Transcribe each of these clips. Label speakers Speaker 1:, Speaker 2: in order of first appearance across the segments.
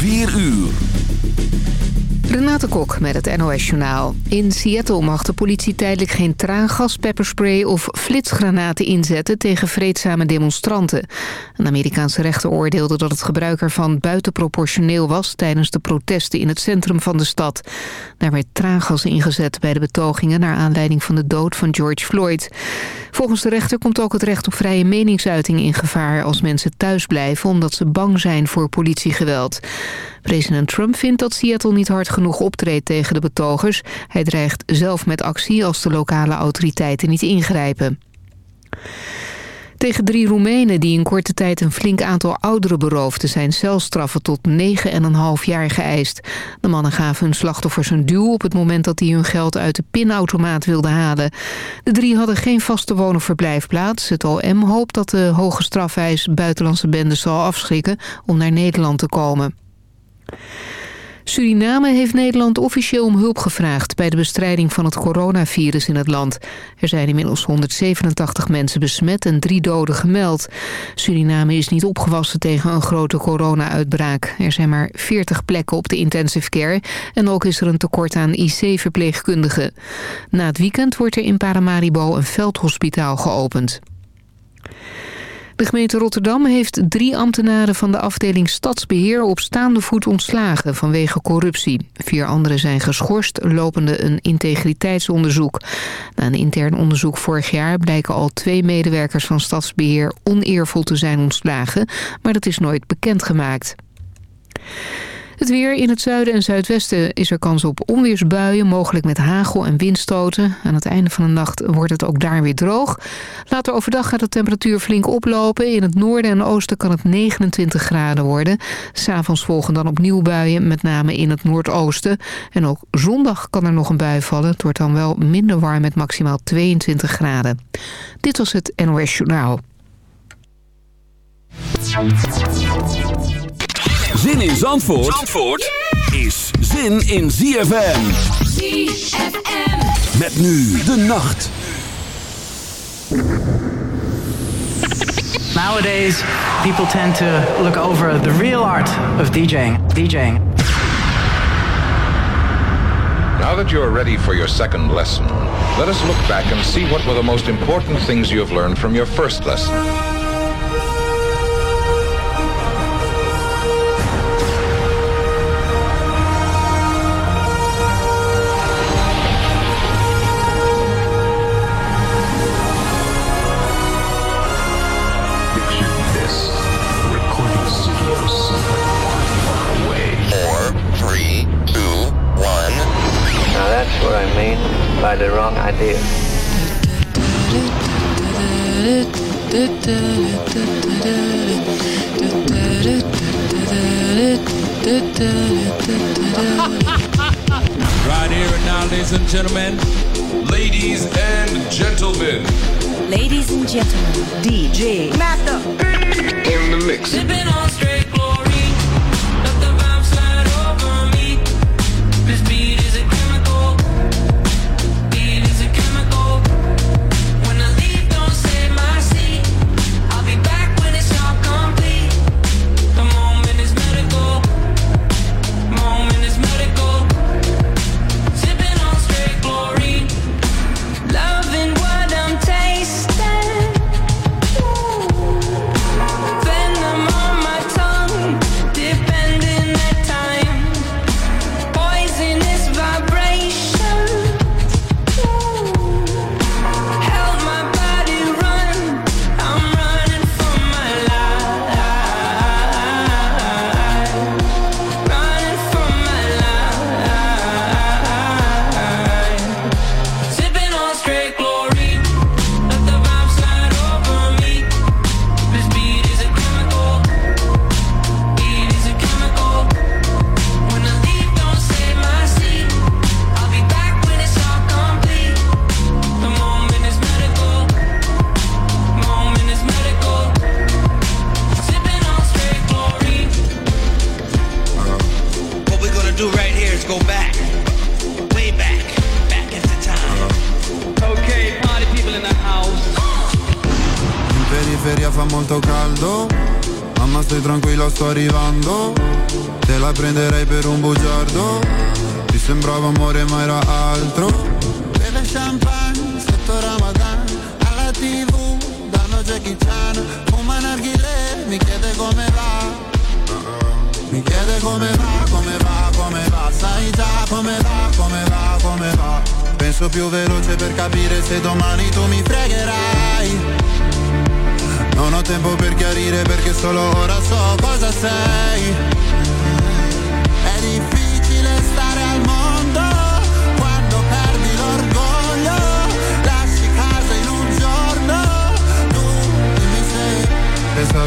Speaker 1: 4 uur.
Speaker 2: Renate Kok met het NOS Journaal. In Seattle mag de politie tijdelijk geen traangas, pepperspray of flitsgranaten inzetten tegen vreedzame demonstranten. Een Amerikaanse rechter oordeelde dat het gebruik ervan buitenproportioneel was tijdens de protesten in het centrum van de stad. Daar werd traangas ingezet bij de betogingen naar aanleiding van de dood van George Floyd. Volgens de rechter komt ook het recht op vrije meningsuiting in gevaar als mensen thuis blijven omdat ze bang zijn voor politiegeweld. President Trump vindt dat Seattle niet hard genoeg optreedt tegen de betogers. Hij dreigt zelf met actie als de lokale autoriteiten niet ingrijpen. Tegen drie Roemenen die in korte tijd een flink aantal ouderen beroofden... zijn celstraffen tot 9,5 jaar geëist. De mannen gaven hun slachtoffers een duw op het moment dat die hun geld uit de pinautomaat wilden halen. De drie hadden geen vaste woon- of verblijfplaats. Het OM hoopt dat de hoge strafeis buitenlandse bendes zal afschrikken om naar Nederland te komen. Suriname heeft Nederland officieel om hulp gevraagd... bij de bestrijding van het coronavirus in het land. Er zijn inmiddels 187 mensen besmet en drie doden gemeld. Suriname is niet opgewassen tegen een grote corona-uitbraak. Er zijn maar 40 plekken op de intensive care... en ook is er een tekort aan IC-verpleegkundigen. Na het weekend wordt er in Paramaribo een veldhospitaal geopend. De gemeente Rotterdam heeft drie ambtenaren van de afdeling Stadsbeheer op staande voet ontslagen vanwege corruptie. Vier anderen zijn geschorst, lopende een integriteitsonderzoek. Na een intern onderzoek vorig jaar blijken al twee medewerkers van Stadsbeheer oneervol te zijn ontslagen, maar dat is nooit bekendgemaakt. Het weer in het zuiden en zuidwesten is er kans op onweersbuien, mogelijk met hagel en windstoten. Aan het einde van de nacht wordt het ook daar weer droog. Later overdag gaat de temperatuur flink oplopen. In het noorden en oosten kan het 29 graden worden. S'avonds volgen dan opnieuw buien, met name in het noordoosten. En ook zondag kan er nog een bui vallen. Het wordt dan wel minder warm met maximaal 22 graden. Dit was het NOS Journaal.
Speaker 1: Zin in Zandvoort, Zandvoort is zin in ZFM.
Speaker 3: ZFM.
Speaker 1: Met nu de nacht.
Speaker 4: Nowadays, people tend to look over the real art of DJing. DJing.
Speaker 5: Now that you're ready for your second lesson, let us look back and see what were the most important things you have learned from your first lesson.
Speaker 6: That's what I mean by the wrong idea.
Speaker 7: Right here and now, ladies and gentlemen.
Speaker 8: Ladies and gentlemen,
Speaker 3: Ladies and gentlemen, DJ Master
Speaker 8: in the mix.
Speaker 9: Sipping on straight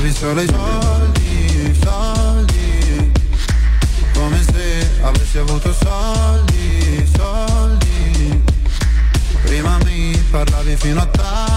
Speaker 10: Trovi solo
Speaker 11: i soldi, soldi. Come se avessi avuto soldi, soldi. Prima mi parlavi fino a tardi.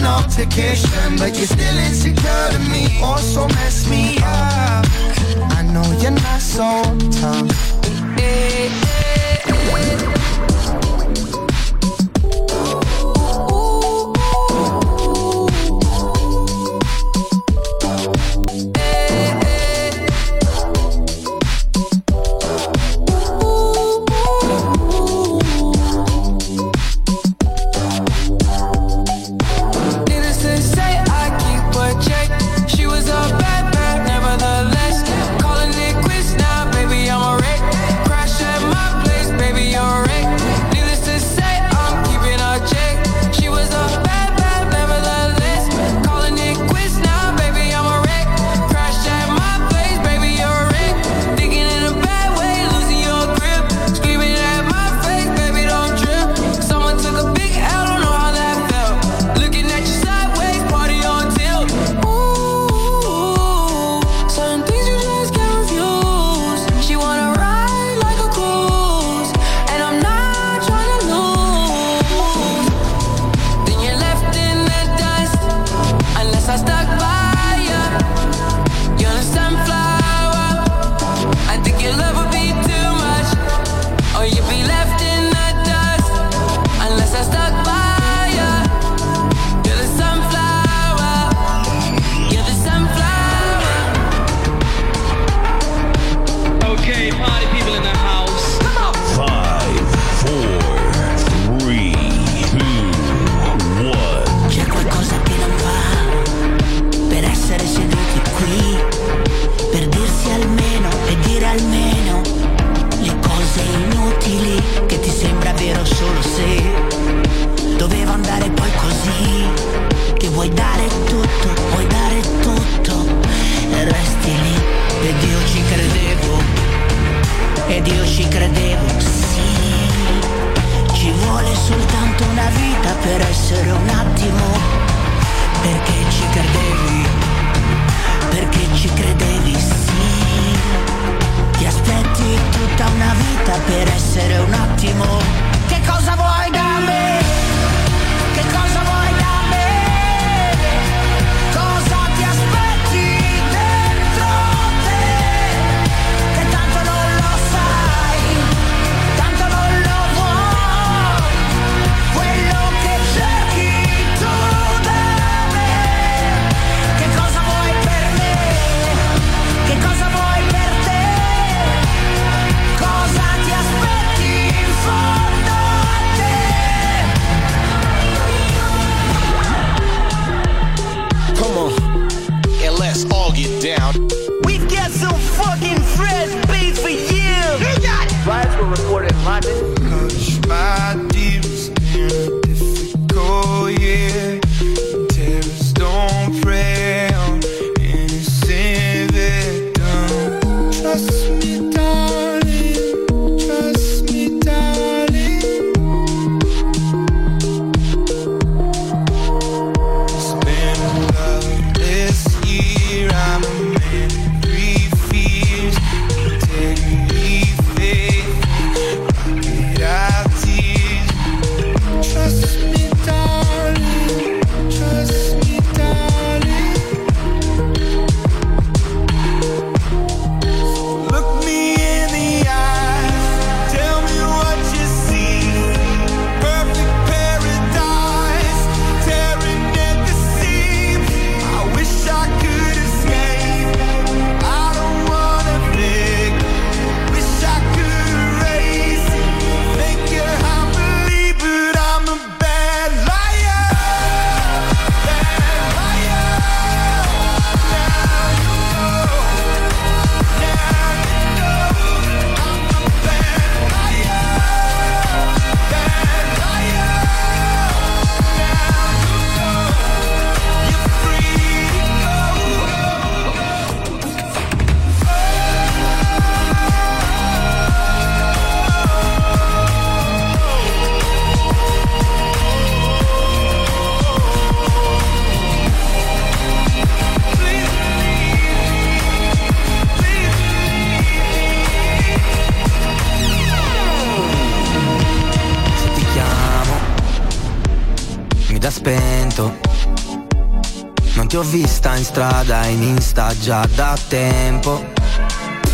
Speaker 12: an altercation, but you're still insecure to me. Also mess me up. I know you're not so tough. Eh, eh.
Speaker 6: In
Speaker 13: strada, in insta già da tempo.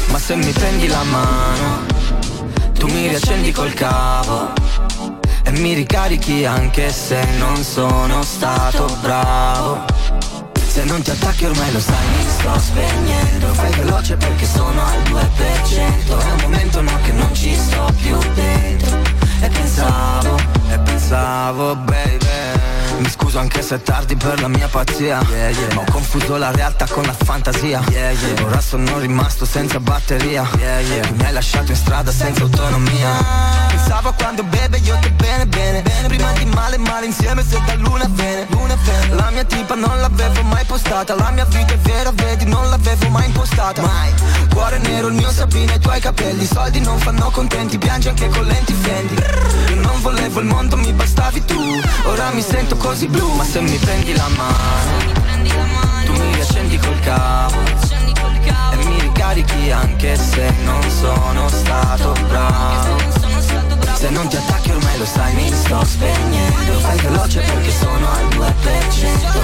Speaker 13: Ma se mi prendi la mano, tu mi riaccendi col cavo. E mi ricarichi anche se non sono stato bravo. Se non ti attacchi ormai lo sai, mi sto spegnendo. Fai veloce perché sono al 2%. È un momento no che non ci sto più dentro. E pensavo, e pensavo, baby. Mi scuso anche se è tardi per la mia pazzia. Ma ho confuso la realtà con la fantasia. Ora sono rimasto senza batteria. Tu mi hai lasciato in strada senza autonomia. Pensavo quando beve io che bene bene. Prima di male male insieme se da luna bene. La mia tipa non l'avevo mai postata. La mia vita è vera vedi non l'avevo mai impostata. Mai. Cuore nero il mio Sabine i tuoi capelli. I soldi non fanno contenti piangi anche con lenti fendi. Io non volevo il mondo mi bastavi tu. Ora mi sento così blu Ma se mi prendi la mano Tu mi riaccendi col cavo E mi ricarichi anche se non sono stato bravo. Se non ti attacchi ormai lo sai, mi sto spegnendo. Fai veloce perché sono al 2%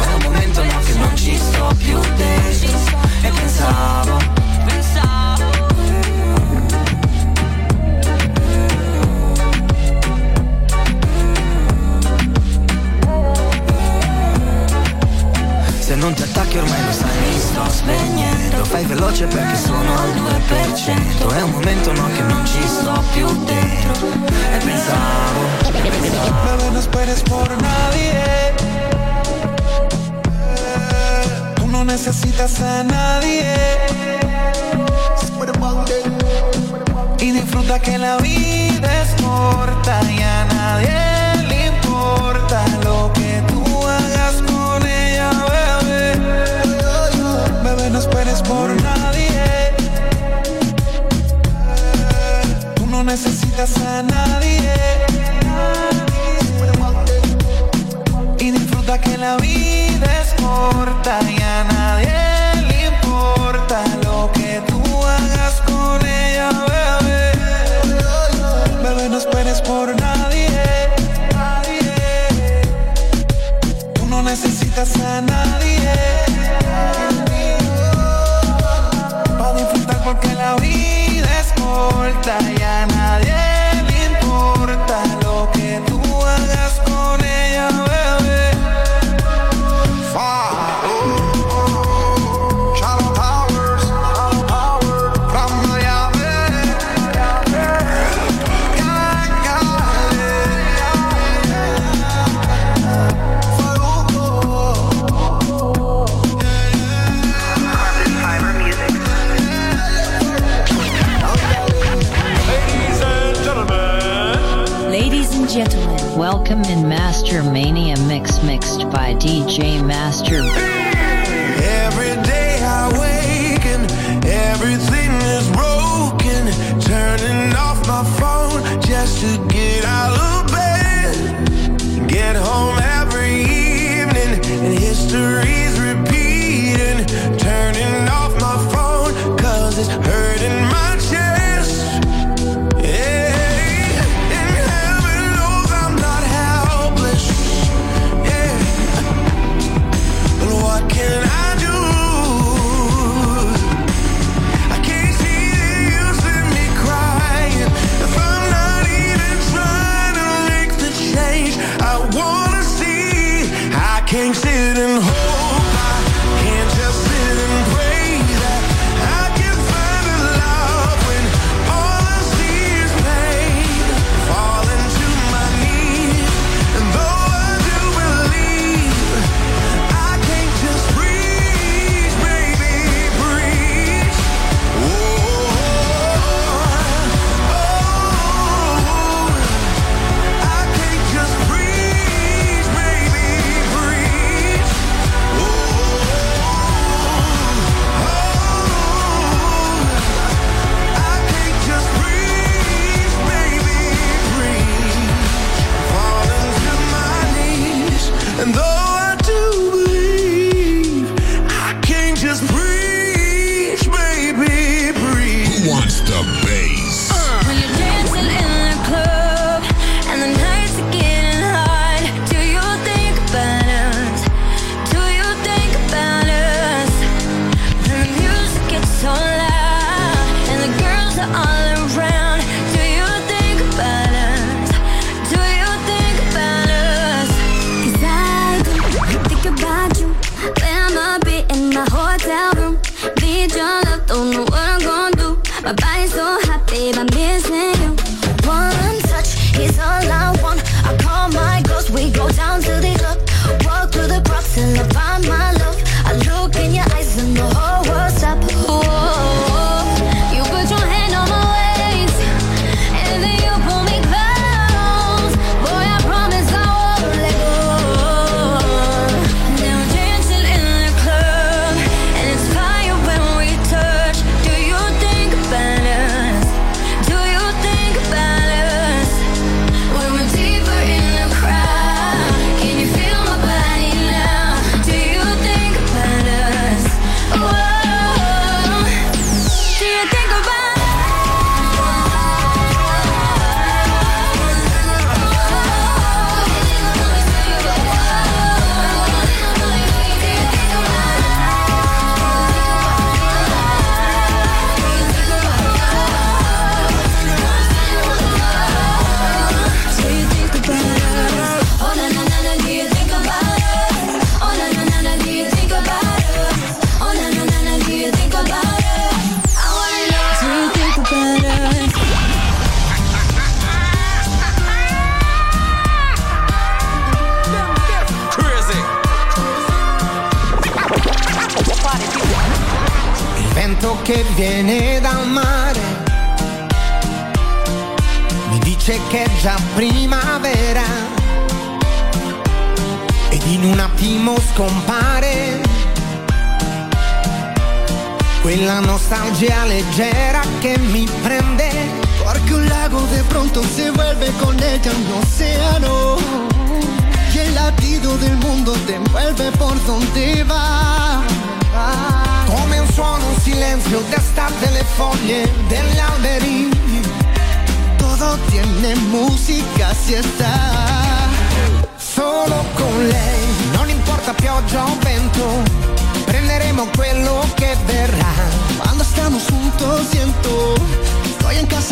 Speaker 13: È un momento no che non ci sto più dentro. E pensavo Se non ti attacchi ormai lo sai, mi sto spegnendo. Fai veloce perché sono al 2% È un momento no che non ci sto più dentro. E pensavo
Speaker 10: Bebé, no esperes por nadie. Tú no necesitas a nadie. Y disfruta que la vida es corta y a nadie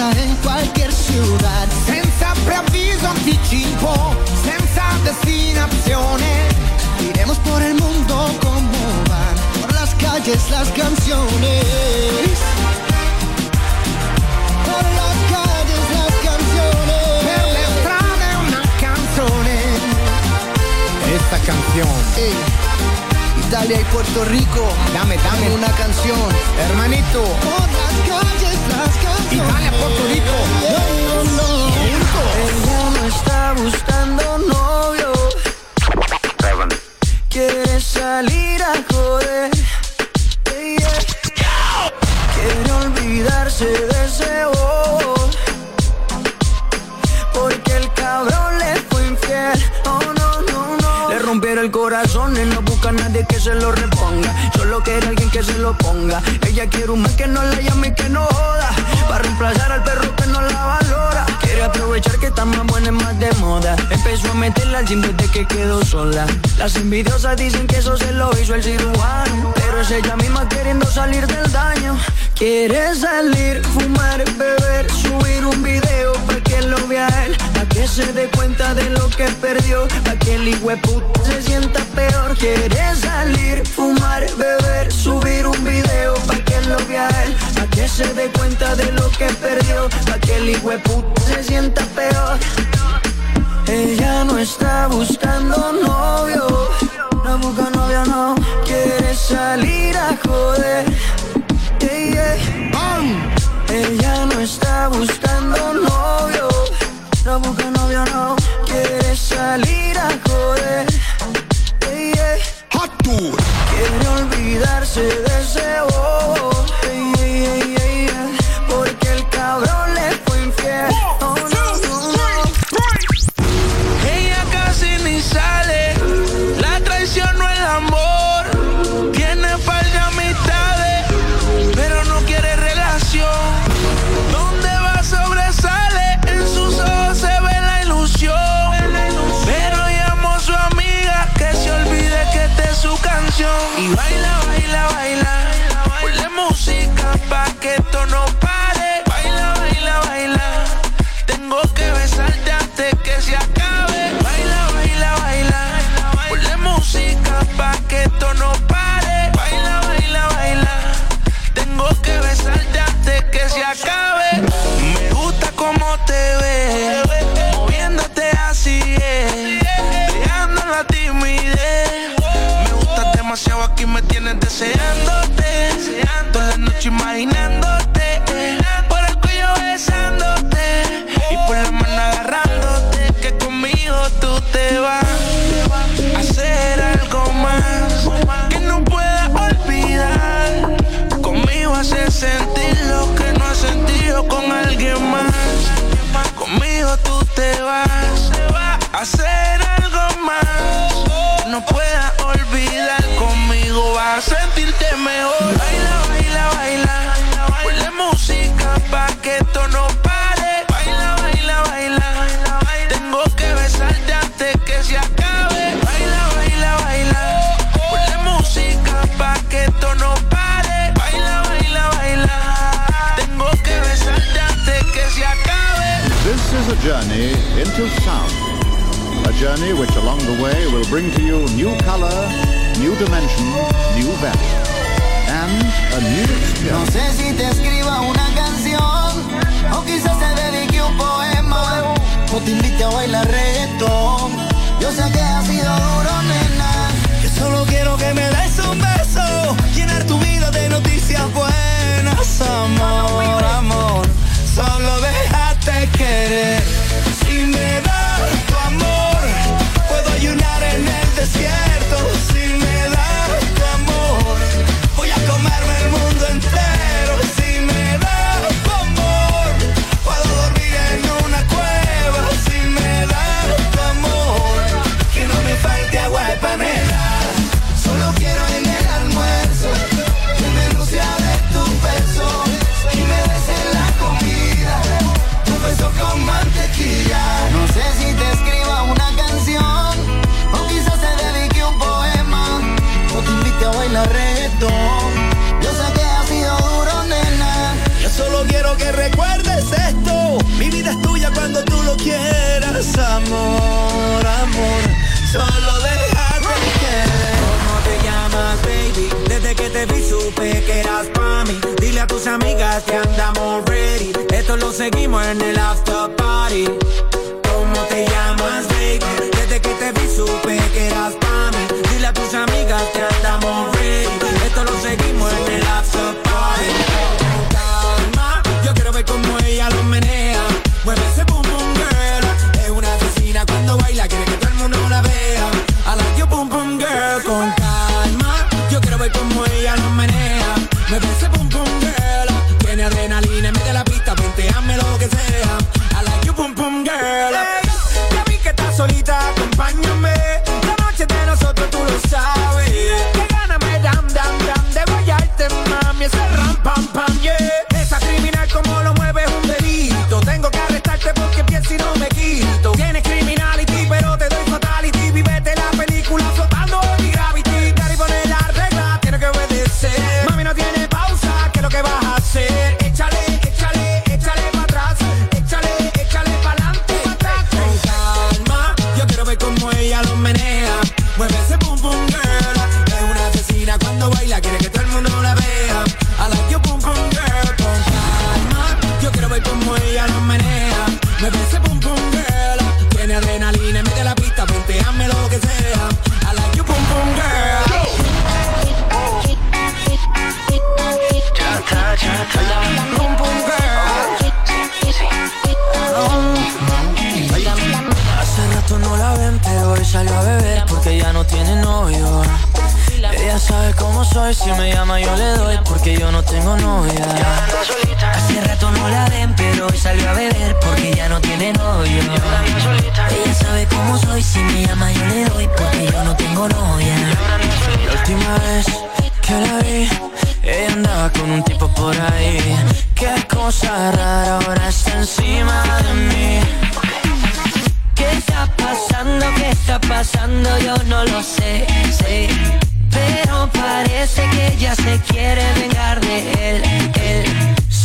Speaker 14: casa en cualquier ciudad. Senza preavviso anticipo, senza destinazione, iremos por el mundo como van, por las calles las canciones. Por las calles las canciones. Per le strade una canzone.
Speaker 11: Esta canción.
Speaker 14: Ey, Italia y Puerto Rico.
Speaker 11: Dame, dame
Speaker 14: una canción.
Speaker 11: Hermanito.
Speaker 14: Por las calles las canciones.
Speaker 11: Italia, Puerto Rico.
Speaker 15: Ella no está buscando nadie que se lo reponga. Solo quiere alguien que se lo ponga. Ella quiere un man que no la llame y que no joda. Para reemplazar al perro que no la valora. Quiere aprovechar que está más buena y más de moda. Empezó a meterla al gym desde que quedó sola. Las envidiosas dicen que eso se lo hizo el cirujano. Pero es ella misma queriendo salir del daño. Quiere salir, fumar, beber, subir un video para que él. Se dé cuenta de lo que perdió. Pa' que el hijueput se sienta peor. Quiere salir, fumar, beber, subir un video pa' que lo vea él. Pa' que se dé cuenta de lo que perdió. Pa' que el hijueput se sienta peor. Ella no está buscando novio. No busca novio, no. Quiere salir a joder. Yeah, yeah. Ella no está buscando novio.
Speaker 16: La mujer no vio no quiere salir a
Speaker 17: journey into sound. A journey which along the way will bring to you new color, new dimension, new value. And a new
Speaker 14: No sé si te escriba una canción o quizás te dedique un poema o te invite a bailar reggaetón. Yo sé que ha sido duro, nena. Que solo quiero que me des un beso, llenar tu vida de noticias buenas, amor, amor. Solo déjate querer.
Speaker 18: amigas que andamos ready. Esto lo seguimos en el after party.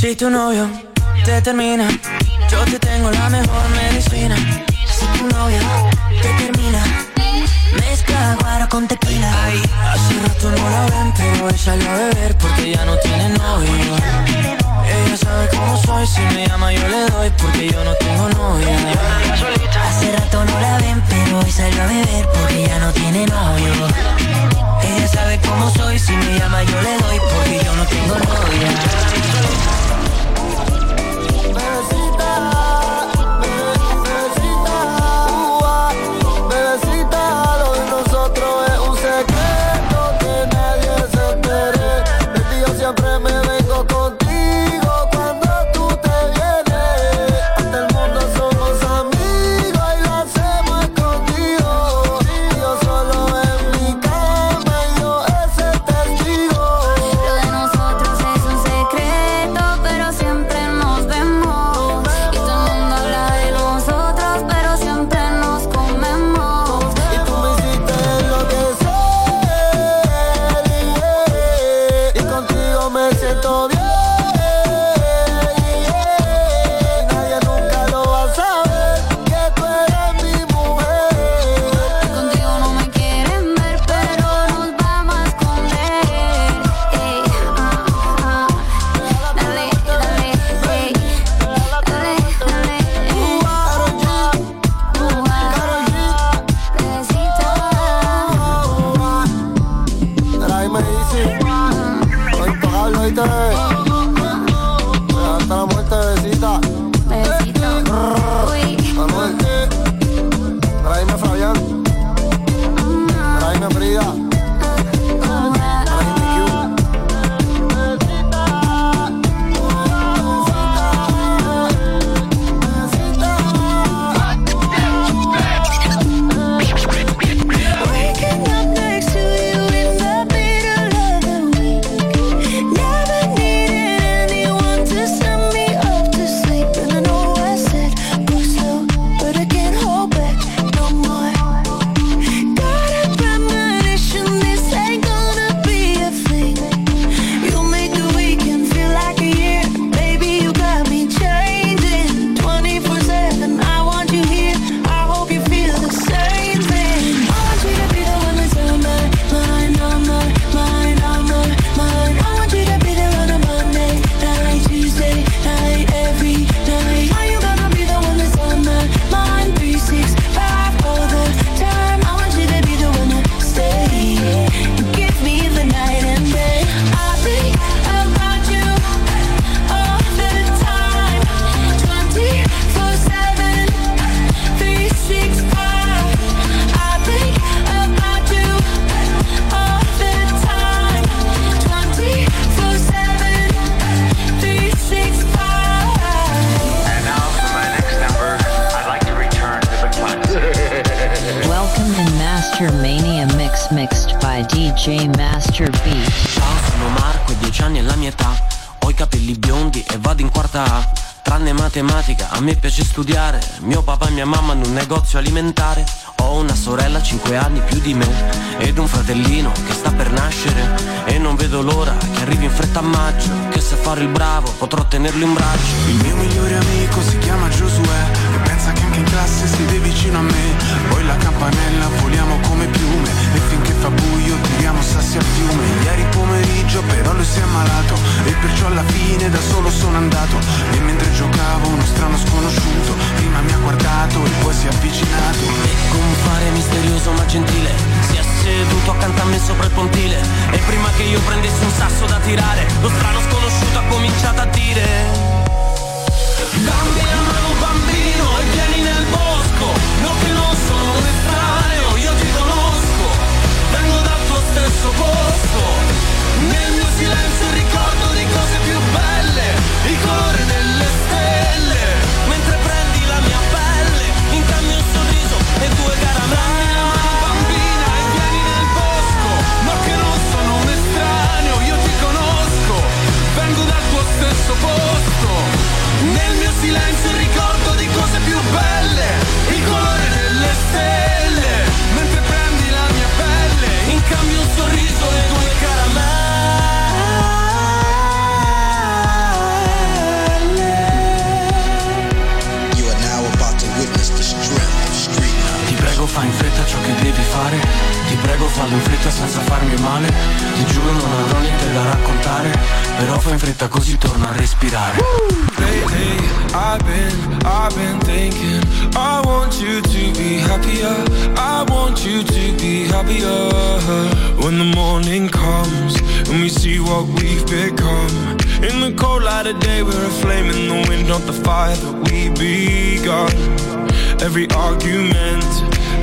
Speaker 13: Si tu novio te termina, yo te tengo la mejor medicina. Si tu novio te termina, mezcla agua con tequila. Ay, hace rato no la ven, pero ella a beber porque ya no tiene novio. Ella sabe cómo soy, si me llama yo le doy Porque yo no tengo novia. Hace rato no la ven, pero hoy salió a beber Porque ya no tiene novio. Ella sabe cómo soy, si me llama yo le doy Porque yo no tengo novia.
Speaker 19: querida. Bravo potrò tenerlo in braccio.
Speaker 20: Il mio migliore amico si chiama Giosuè E pensa che anche in classe siede vicino a me. Poi la campanella voliamo come piume E finché fa buio tiriamo sassi al fiume. Ieri pomeriggio però lui si è ammalato E perciò alla fine da solo sono andato. E mentre giocavo uno strano sconosciuto Prima mi ha guardato e poi si è avvicinato.
Speaker 19: E con fare misterioso ma gentile Si è seduto accanto a me sopra il pontile. E prima che io prendessi un sasso da tirare Lo strano sconosciuto ha cominciato a dire
Speaker 16: Dammi la mano bambino e vieni nel bosco. No che non sono un estraneo, io ti conosco. Vengo dal tuo stesso posto. Nel mio silenzio ricordo di cose più belle Il colore delle stelle posto. Nel mio silenzio ricordo di cose più belle Il colore delle stelle. Mentre prendi la mia pelle In cambio un sorriso e due caramelle.
Speaker 8: You are now about to witness the strength of street
Speaker 19: Ti prego fai in fretta ciò che devi fare prego fallo in fretta senza farmi male. Ti giuro non avrò niente da raccontare Però fai in fretta così torno a respirare.
Speaker 16: Lately, I've been, I've been thinking I want you to be happier. I want you to be happier. When the morning comes And we see what we've become. In the cold light of day We're a flame in the wind Not the fire that we begun. Every argument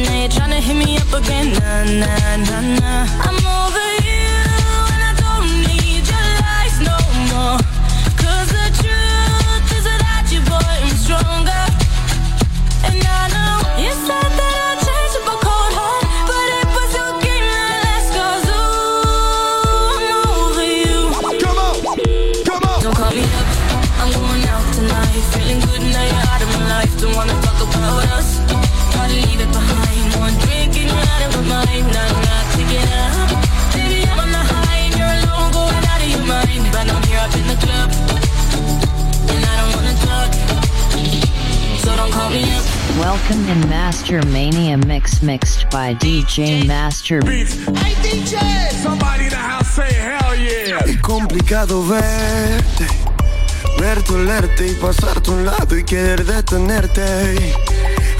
Speaker 6: And now you're tryna hit me up again. Nah, nah, nah, nah. I'm over you, and I don't need your lies no more. 'Cause the truth is without you, boy, I'm stronger. And I know you said that I'd change up a cold heart, but it was your game that last. 'Cause ooh, I'm over you.
Speaker 21: Come on, come on.
Speaker 6: Don't call me up. I'm going out tonight. Feeling good now you're out of my life. Don't wanna talk about us. Gotta leave it mind. Nah, nah, take it out. Baby, I'm on the high and you're alone, going out of your mind. But I'm here up in the club, and I don't wanna talk. So don't call me up.
Speaker 22: Welcome in Master Mania Mix mixed by DJ Master.
Speaker 21: Hey DJ, somebody in the house say hell yeah.
Speaker 23: Es complicado verte, verte, olerte y pasarte a un lado y querer detenerte.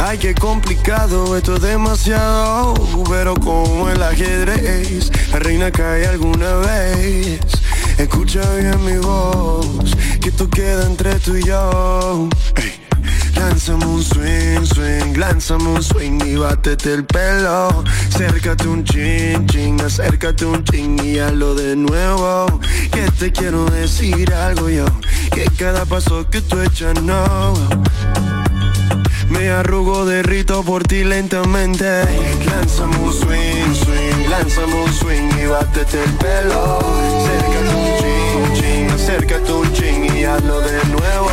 Speaker 23: Ay, qué complicado, esto es demasiado, pero como el ajedrez, la reina cae alguna vez. Escucha bien mi voz, que esto queda entre tú y yo. Lánzame un swing, swing, lánzame un swing y bátete el pelo. Acércate un chin, chin, acércate un chin y hazlo de nuevo. Que te quiero decir algo yo, que cada paso que tú echas no. Me arrugo, derrito por ti lentamente. Lánzame un swing, swing, lánzame un swing y bátete el pelo. Acércate un chin, chin, acércate un chin y hazlo de nuevo.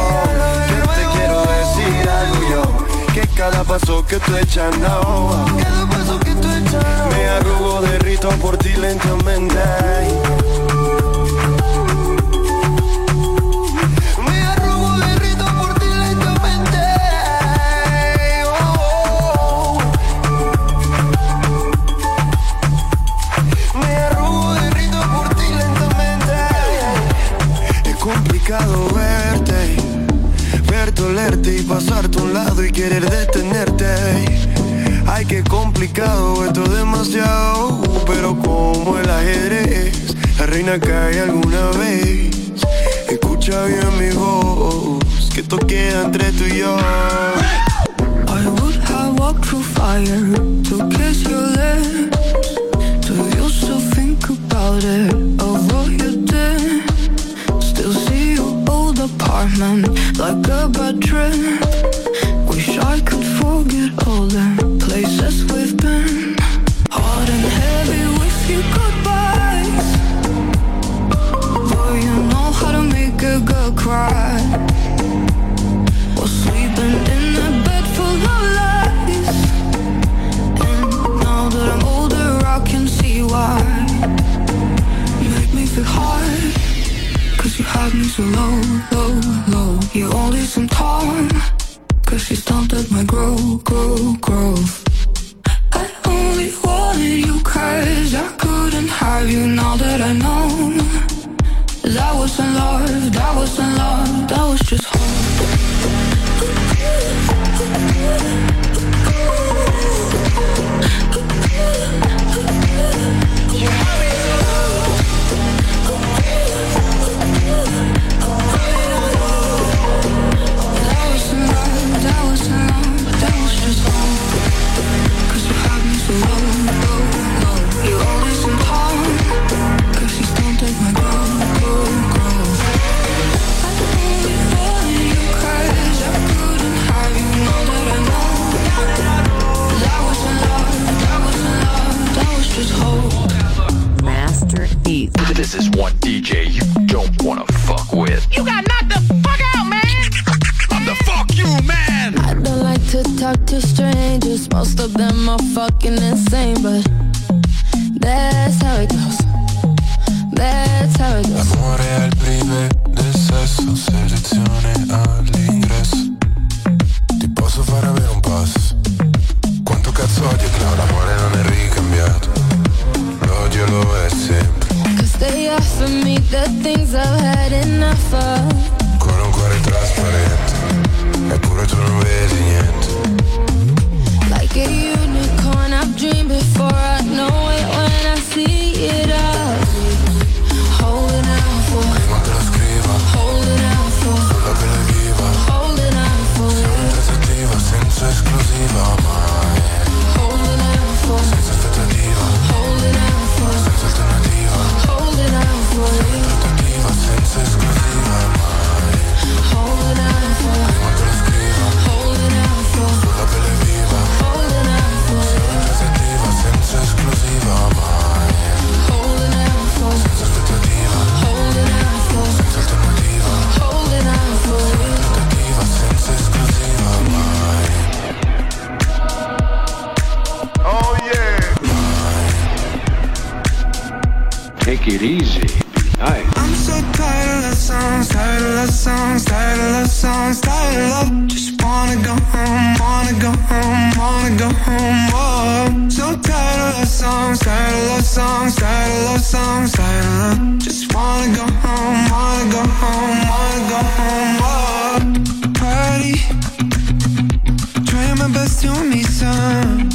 Speaker 23: Que te quiero decir algo yo, que cada paso que tú echas no. Cada paso que tú echas. Me arrugo, derrito por ti lentamente. Olerte y pasarte a un lado y querer detenerte. Ay, qué complicado, esto es demasiado, pero como el ajedrez, la reina cae alguna vez. Escucha bien mi voz, que esto queda entre tú y yo.
Speaker 6: I would have walked through fire to kiss your lips. Do you? Apartment like a trip. Wish I could forget all the places we've been. Hard and heavy with your goodbyes. Boy, you know how to make a girl cry. Sleeping in a bed full of lies. And now that I'm older, I can see why. You make me feel hard. You had me so low, low, low. You only some time. Cause you stunted my growth, growth, growth. I only wanted you cause I couldn't have you now that I know. That wasn't love, that wasn't love, that was just hard.
Speaker 22: beats.
Speaker 8: This is one DJ you don't wanna fuck with.
Speaker 21: You got knocked the fuck out, man. I'm the fuck you man.
Speaker 6: I don't like to talk to strangers. Most of them are fucking insane, but that's how it goes. That's how it goes.
Speaker 24: Al prive sesso, selezione all'ingresso. Ti posso far avere un pass. Quanto cazzo odio, l'amore non è ricambiato. L'odio lo è sempre.
Speaker 6: They offer me, the things I've had enough of.
Speaker 24: Con un cuore trasparente. Eppure tu non vedi niente.
Speaker 6: Like a unicorn, I've dreamed before. I know it when I see
Speaker 25: take it easy. Be nice.
Speaker 26: I'm so tired of songs, tired of songs, tired of songs, tired of love. Just wanna go home, wanna go home, wanna go home. Oh, so tired of songs, tired of songs, tired of songs, tired of love. Just wanna go home, wanna go home, wanna go home. Oh, party, trying my best to meet
Speaker 27: some.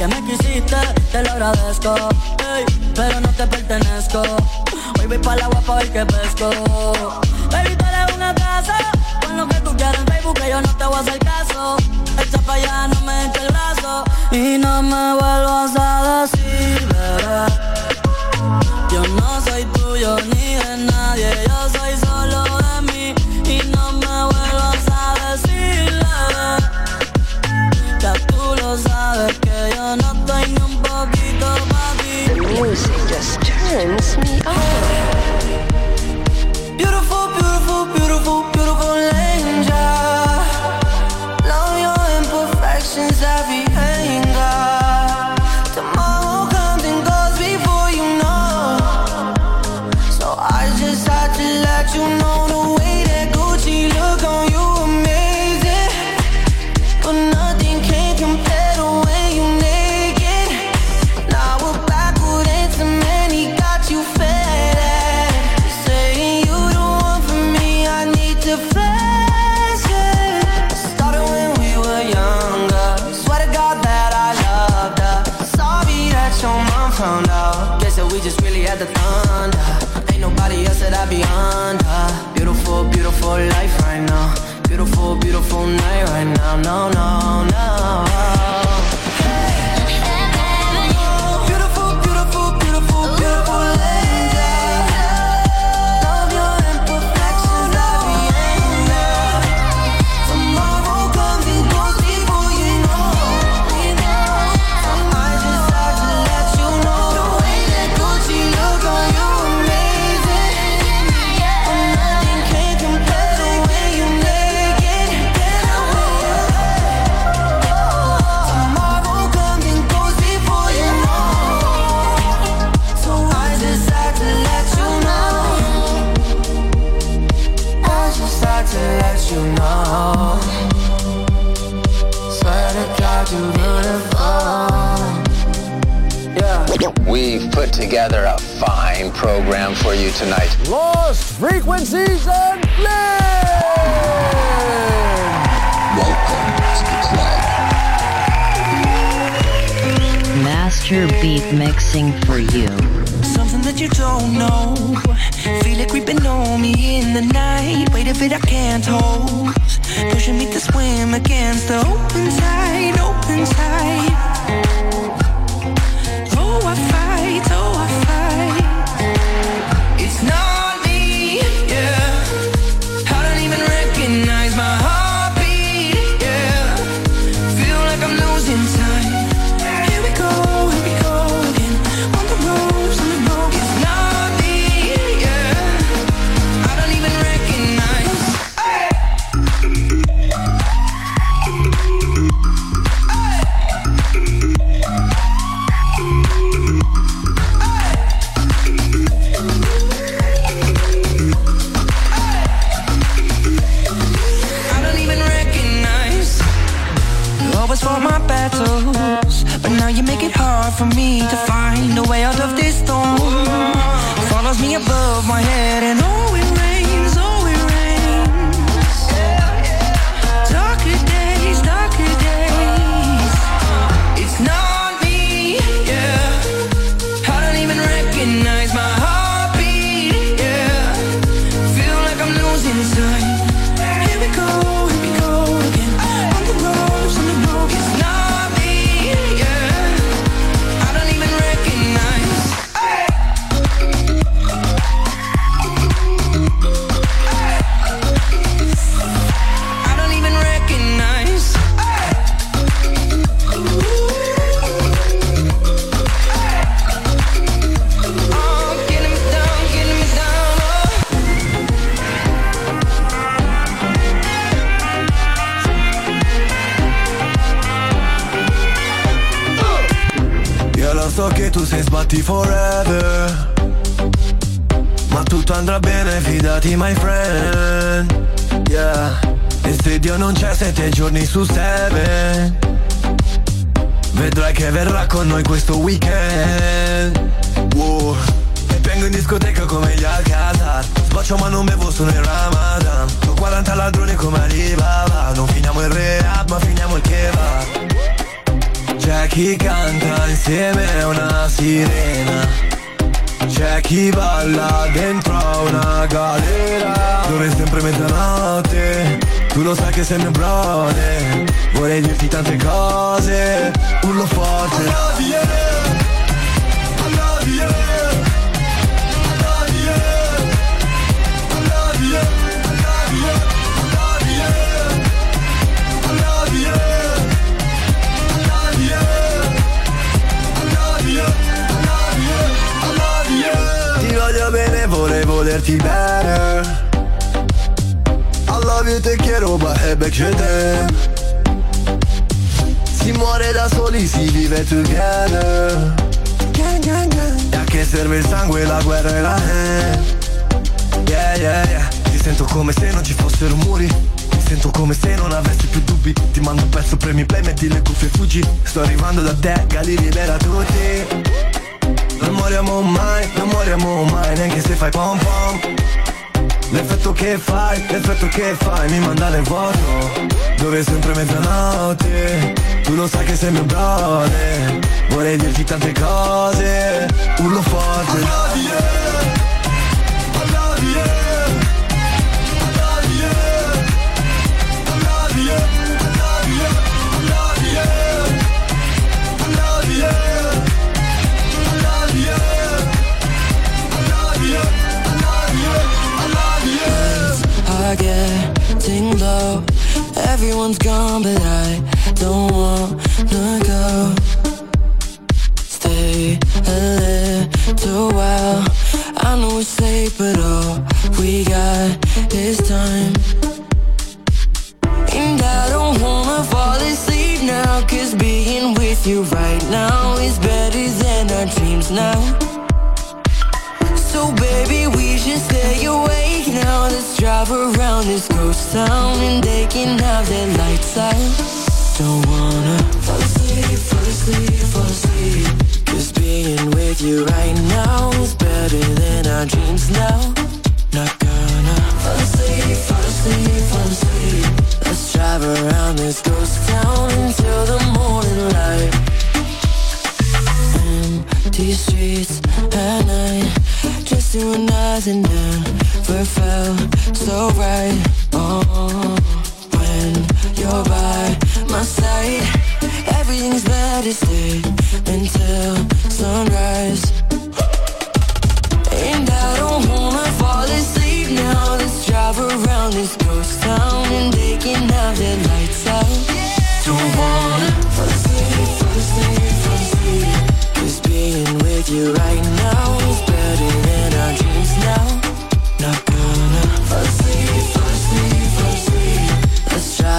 Speaker 12: que
Speaker 27: me
Speaker 6: quisiste, te lo agradezco. Hey, pero no te pertenezco. Hoy voy para la guapa hoy que pesco. Baby, tú eres una casa. Con lo que tú quieras en Facebook, que yo no te voy a hacer caso. Echa para allá, no me eche el brazo. Y no me vuelvas a decir. no, no. program for you tonight. Lost frequencies and blend. Welcome to
Speaker 28: the club.
Speaker 22: Master beat mixing for you.
Speaker 14: Something that you don't know. Feel it creeping
Speaker 6: on me in the night. Wait a bit, I can't hold. Pushing me to swim against the open open. For me to
Speaker 23: so che tu sei sbatti forever. Ma tutto andrà bene, fidati my friend. Yeah. E se Dio non c'è sette giorni su seven. Vedrai che verrà con noi questo weekend. Wow. E vengo in discoteca come gli Alcazar. Sboccio ma non bevo sono il Ramadan. Ho 40 ladroni come Alibaba Non finiamo il rehab ma finiamo il kebab c'è chi canta insieme a una sirena. C'è chi balla dentro a una galera. Dove sempre mezzanotte Tu lo sai che sei mio brother. Vorrei dirti tante cose Urlo forte volerti bene. I love you, te quiero, baby, che te Si muore da soli, si vive together. Gang, gang, gang. E a che serve il sangue, la guerra e la haine Yeah, yeah, yeah. Ti sento come se non ci fossero muri. Sento come se non avessi più dubbi. Ti mando un pezzo, premi play, metti le cuffie e fuggi Sto arrivando da te, Gali libera tutti Non moriamo mai, non moriamo mai Neanche se fai pom pom. L'effetto che fai, l'effetto che fai Mi manda nel vuoto Dove è sempre mezzanotte. Tu lo sai che sei mio brother Vorrei dirti tante cose. Urlo forte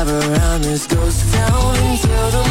Speaker 6: drive around this ghost town until the